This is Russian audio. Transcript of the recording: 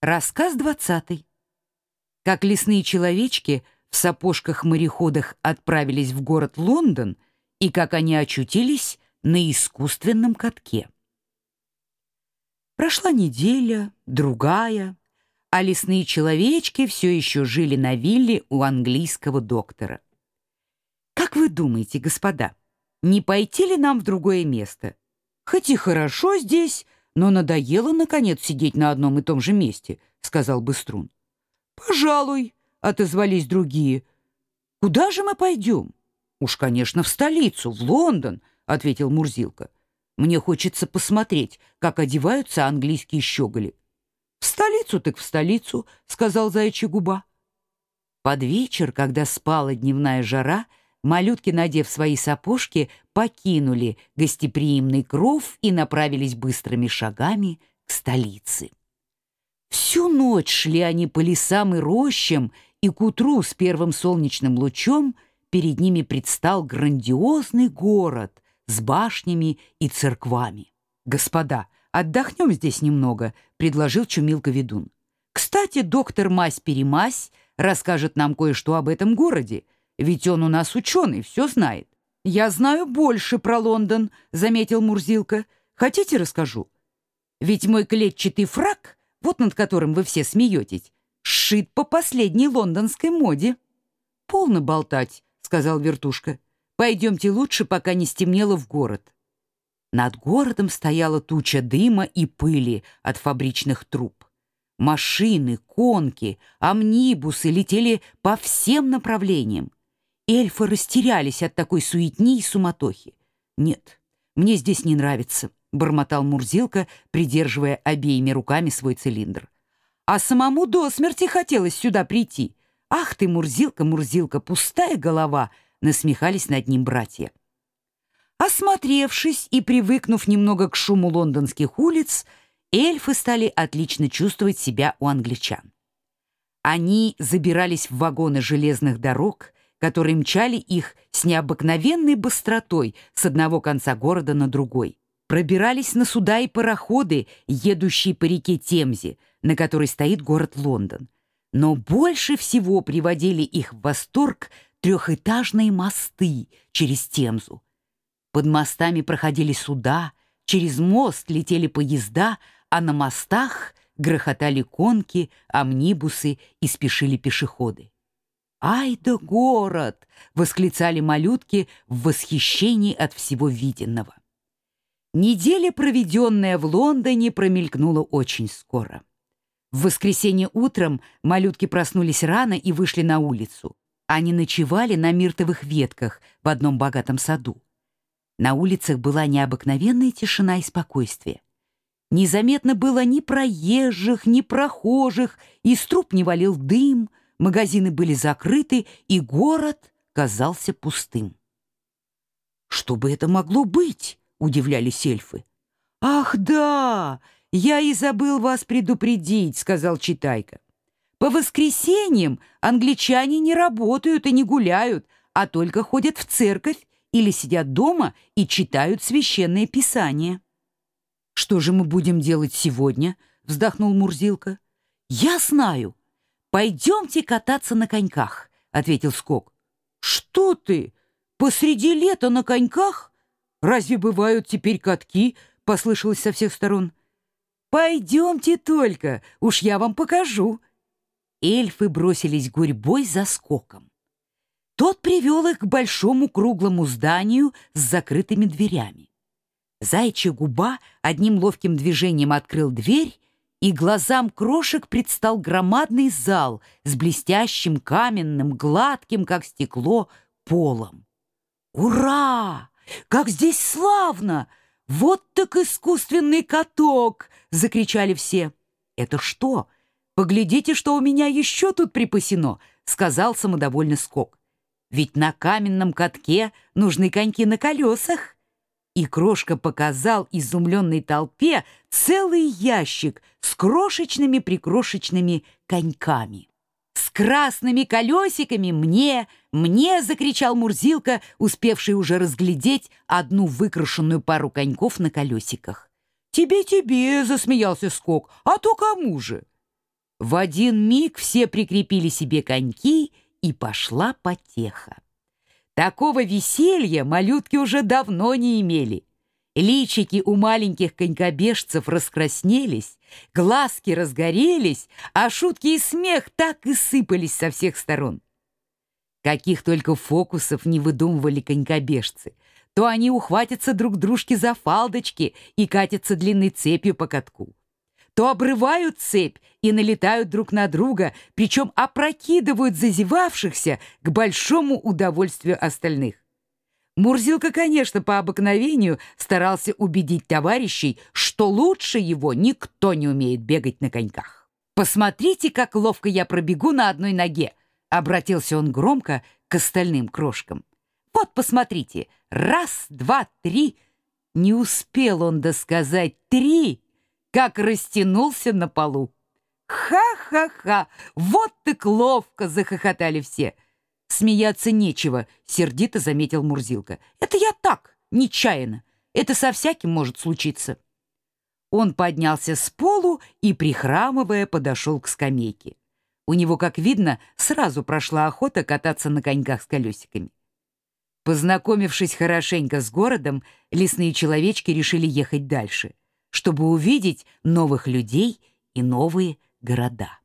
Рассказ двадцатый. Как лесные человечки в сапожках-мореходах отправились в город Лондон и как они очутились на искусственном катке. Прошла неделя, другая, а лесные человечки все еще жили на вилле у английского доктора. Как вы думаете, господа, не пойти ли нам в другое место? Хоть и хорошо здесь, но надоело, наконец, сидеть на одном и том же месте», — сказал Быструн. «Пожалуй», — отозвались другие. «Куда же мы пойдем?» «Уж, конечно, в столицу, в Лондон», — ответил Мурзилка. «Мне хочется посмотреть, как одеваются английские щеголи». «В столицу так в столицу», — сказал заячья губа. Под вечер, когда спала дневная жара, — малютки, надев свои сапожки, покинули гостеприимный кров и направились быстрыми шагами к столице. Всю ночь шли они по лесам и рощам, и к утру с первым солнечным лучом перед ними предстал грандиозный город с башнями и церквами. «Господа, отдохнем здесь немного», — предложил Чумилка-ведун. «Кстати, доктор Мась-Перемась расскажет нам кое-что об этом городе, ведь он у нас ученый, все знает. Я знаю больше про Лондон, заметил Мурзилка. Хотите, расскажу? Ведь мой клетчатый фрак, вот над которым вы все смеетесь, сшит по последней лондонской моде. Полно болтать, сказал Вертушка. Пойдемте лучше, пока не стемнело в город. Над городом стояла туча дыма и пыли от фабричных труб. Машины, конки, амнибусы летели по всем направлениям. Эльфы растерялись от такой суетни и суматохи. «Нет, мне здесь не нравится», — бормотал Мурзилка, придерживая обеими руками свой цилиндр. «А самому до смерти хотелось сюда прийти. Ах ты, Мурзилка, Мурзилка, пустая голова!» — насмехались над ним братья. Осмотревшись и привыкнув немного к шуму лондонских улиц, эльфы стали отлично чувствовать себя у англичан. Они забирались в вагоны железных дорог — которые мчали их с необыкновенной быстротой с одного конца города на другой. Пробирались на суда и пароходы, едущие по реке Темзе, на которой стоит город Лондон. Но больше всего приводили их в восторг трехэтажные мосты через Темзу. Под мостами проходили суда, через мост летели поезда, а на мостах грохотали конки, амнибусы и спешили пешеходы. «Ай да город!» — восклицали малютки в восхищении от всего виденного. Неделя, проведенная в Лондоне, промелькнула очень скоро. В воскресенье утром малютки проснулись рано и вышли на улицу. Они ночевали на миртовых ветках в одном богатом саду. На улицах была необыкновенная тишина и спокойствие. Незаметно было ни проезжих, ни прохожих, из труб не валил дым — магазины были закрыты, и город казался пустым. «Что бы это могло быть?» — удивлялись эльфы. «Ах, да! Я и забыл вас предупредить», — сказал Читайка. «По воскресеньям англичане не работают и не гуляют, а только ходят в церковь или сидят дома и читают священное писание». «Что же мы будем делать сегодня?» — вздохнул Мурзилка. «Я знаю. «Пойдемте кататься на коньках», — ответил Скок. «Что ты? Посреди лета на коньках? Разве бывают теперь катки?» — послышалось со всех сторон. «Пойдемте только, уж я вам покажу». Эльфы бросились гурьбой за Скоком. Тот привел их к большому круглому зданию с закрытыми дверями. Зайчья губа одним ловким движением открыл дверь и глазам крошек предстал громадный зал с блестящим каменным, гладким, как стекло, полом. «Ура! Как здесь славно! Вот так искусственный каток!» — закричали все. «Это что? Поглядите, что у меня еще тут припасено!» — сказал самодовольный скок. «Ведь на каменном катке нужны коньки на колесах!» И Крошка показал изумленной толпе целый ящик с крошечными-прикрошечными коньками. «С красными колесиками мне, мне!» — закричал Мурзилка, успевший уже разглядеть одну выкрашенную пару коньков на колесиках. «Тебе-тебе!» — засмеялся Скок. «А то кому же?» В один миг все прикрепили себе коньки, и пошла потеха. Такого веселья малютки уже давно не имели. Личики у маленьких конькобежцев раскраснелись, глазки разгорелись, а шутки и смех так и сыпались со всех сторон. Каких только фокусов не выдумывали конькобежцы. То они ухватятся друг дружке за фалдочки и катятся длинной цепью по катку. То обрывают цепь и налетают друг на друга, причем опрокидывают зазевавшихся к большому удовольствию остальных. Мурзилка, конечно, по обыкновению старался убедить товарищей, что лучше его никто не умеет бегать на коньках. «Посмотрите, как ловко я пробегу на одной ноге!» Обратился он громко к остальным крошкам. «Вот, посмотрите! Раз, два, три!» Не успел он досказать «три», как растянулся на полу. «Ха-ха-ха! Вот ты ловко!» — захохотали все. «Смеяться нечего», — сердито заметил Мурзилка. «Это я так, нечаянно. Это со всяким может случиться». Он поднялся с полу и, прихрамывая, подошел к скамейке. У него, как видно, сразу прошла охота кататься на коньках с колесиками. Познакомившись хорошенько с городом, лесные человечки решили ехать дальше, чтобы увидеть новых людей и новые города.